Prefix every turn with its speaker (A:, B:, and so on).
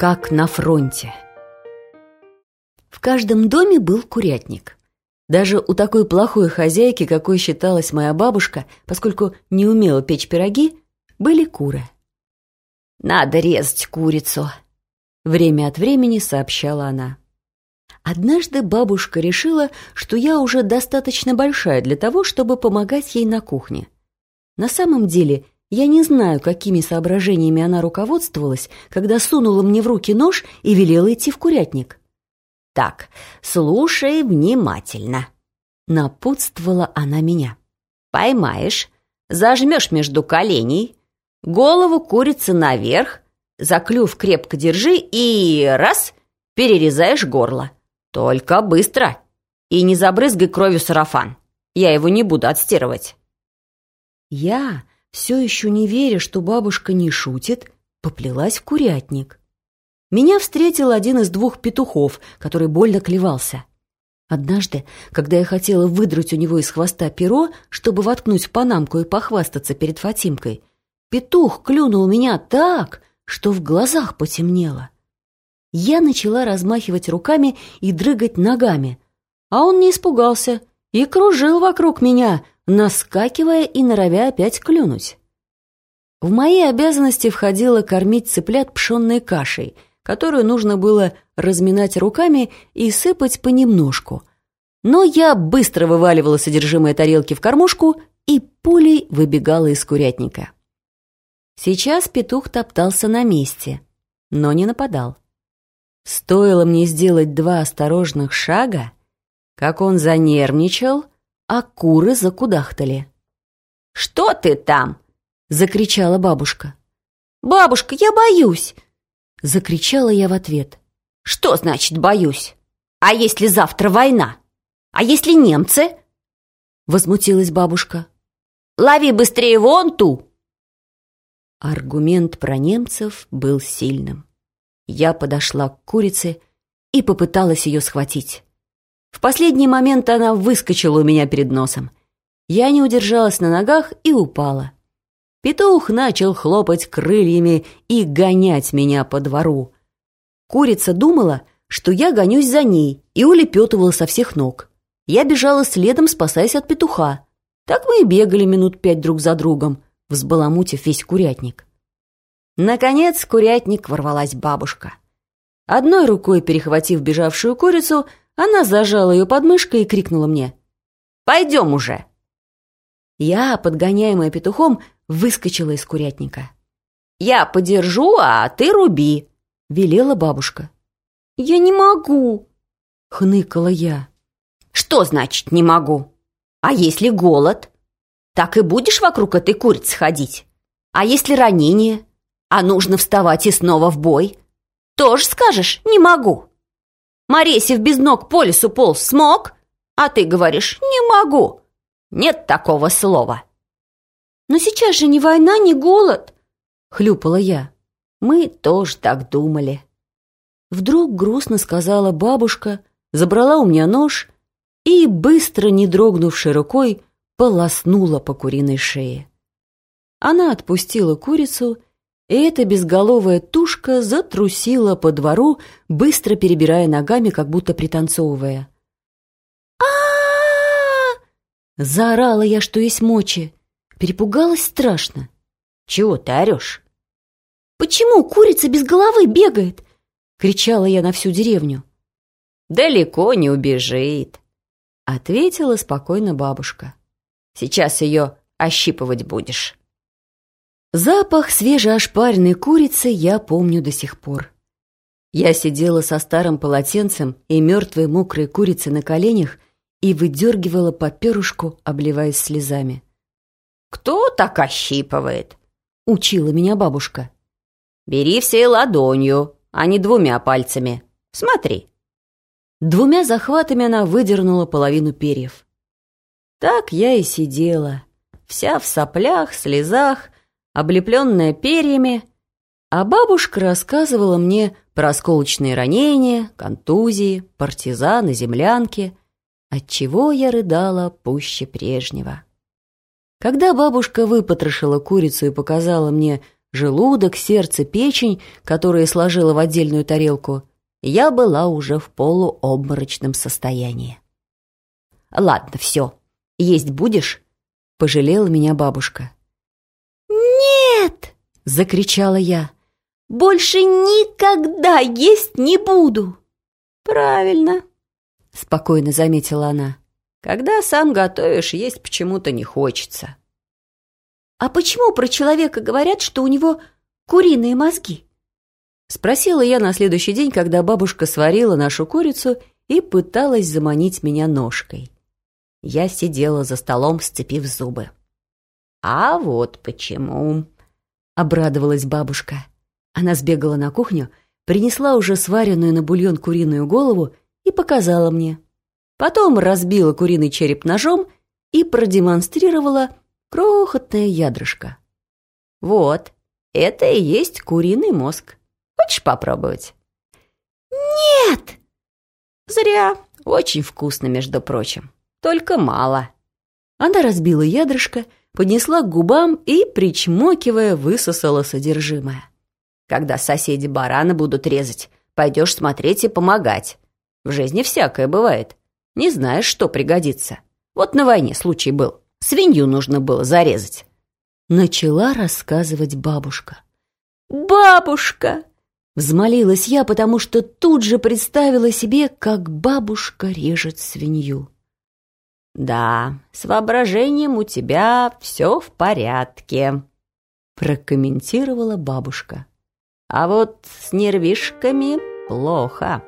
A: как на фронте. В каждом доме был курятник. Даже у такой плохой хозяйки, какой считалась моя бабушка, поскольку не умела печь пироги, были куры. «Надо резать курицу», — время от времени сообщала она. Однажды бабушка решила, что я уже достаточно большая для того, чтобы помогать ей на кухне. На самом деле, я не знаю, какими соображениями она руководствовалась, когда сунула мне в руки нож и велела идти в курятник. «Так, слушай внимательно», — напутствовала она меня. «Поймаешь, зажмешь между коленей, голову курицы наверх, за клюв крепко держи и раз — перерезаешь горло. Только быстро. И не забрызгай кровью сарафан. Я его не буду отстирывать». Я, все еще не веря, что бабушка не шутит, поплелась в курятник меня встретил один из двух петухов, который больно клевался. Однажды, когда я хотела выдрать у него из хвоста перо, чтобы воткнуть в панамку и похвастаться перед Фатимкой, петух клюнул меня так, что в глазах потемнело. Я начала размахивать руками и дрыгать ногами, а он не испугался и кружил вокруг меня, наскакивая и норовя опять клюнуть. В мои обязанности входило кормить цыплят пшенной кашей — которую нужно было разминать руками и сыпать понемножку. Но я быстро вываливала содержимое тарелки в кормушку и пулей выбегала из курятника. Сейчас петух топтался на месте, но не нападал. Стоило мне сделать два осторожных шага, как он занервничал, а куры закудахтали. «Что ты там?» — закричала бабушка. «Бабушка, я боюсь!» Закричала я в ответ. «Что значит боюсь? А если завтра война? А если немцы?» Возмутилась бабушка. «Лови быстрее вон ту!» Аргумент про немцев был сильным. Я подошла к курице и попыталась ее схватить. В последний момент она выскочила у меня перед носом. Я не удержалась на ногах и упала. Петух начал хлопать крыльями и гонять меня по двору. Курица думала, что я гонюсь за ней и улепетывала со всех ног. Я бежала следом, спасаясь от петуха. Так мы и бегали минут пять друг за другом, взбаламутив весь курятник. Наконец в курятник ворвалась бабушка. Одной рукой перехватив бежавшую курицу, она зажала ее подмышкой и крикнула мне «Пойдем уже!». Я, подгоняемая петухом, выскочила из курятника. «Я подержу, а ты руби», — велела бабушка. «Я не могу», — хныкала я. «Что значит «не могу»? А если голод? Так и будешь вокруг этой курицы ходить? А если ранение? А нужно вставать и снова в бой? Тоже скажешь «не могу». Моресев без ног по лесу полз смог, а ты говоришь «не могу». Нет такого слова. «Но сейчас же ни война, ни голод!» — хлюпала я. «Мы тоже так думали». Вдруг грустно сказала бабушка, забрала у меня нож и, быстро, не дрогнувшей рукой, полоснула по куриной шее. Она отпустила курицу, и эта безголовая тушка затрусила по двору, быстро перебирая ногами, как будто пританцовывая. Заорала я, что есть мочи. Перепугалась страшно. «Чего ты орешь?» «Почему курица без головы бегает?» — кричала я на всю деревню. «Далеко не убежит», — ответила спокойно бабушка. «Сейчас ее ощипывать будешь». Запах свежеошпаренной курицы я помню до сих пор. Я сидела со старым полотенцем и мертвой мокрой курицей на коленях и выдергивала по перышку, обливаясь слезами. «Кто так ощипывает?» — учила меня бабушка. «Бери всей ладонью, а не двумя пальцами. Смотри». Двумя захватами она выдернула половину перьев. Так я и сидела, вся в соплях, слезах, облепленная перьями, а бабушка рассказывала мне про осколочные ранения, контузии, партизаны, землянки, отчего я рыдала пуще прежнего. Когда бабушка выпотрошила курицу и показала мне, желудок, сердце, печень, которые сложила в отдельную тарелку, я была уже в полуобморочном состоянии. «Ладно, все. Есть будешь?» — пожалела меня бабушка.
B: «Нет!» — закричала я. «Больше никогда есть не буду!»
A: «Правильно!» — спокойно заметила она. «Когда сам готовишь, есть почему-то не хочется».
B: «А почему про человека говорят, что у него куриные мозги?»
A: Спросила я на следующий день, когда бабушка сварила нашу курицу и пыталась заманить меня ножкой. Я сидела за столом, сцепив зубы. «А вот почему!» — обрадовалась бабушка. Она сбегала на кухню, принесла уже сваренную на бульон куриную голову и показала мне. Потом разбила куриный череп ножом и продемонстрировала крохотное ядрышко. «Вот, это и есть куриный мозг. Хочешь попробовать?»
B: «Нет!»
A: «Зря. Очень вкусно, между прочим. Только мало». Она разбила ядрышко, поднесла к губам и, причмокивая, высосала содержимое. «Когда соседи барана будут резать, пойдешь смотреть и помогать. В жизни всякое бывает. Не знаешь, что пригодится. Вот на войне случай был. Свинью нужно было зарезать. Начала рассказывать бабушка.
B: «Бабушка!»
A: Взмолилась я, потому что тут же представила себе, как бабушка режет свинью. «Да, с воображением у тебя все в порядке», прокомментировала бабушка. «А вот с нервишками плохо».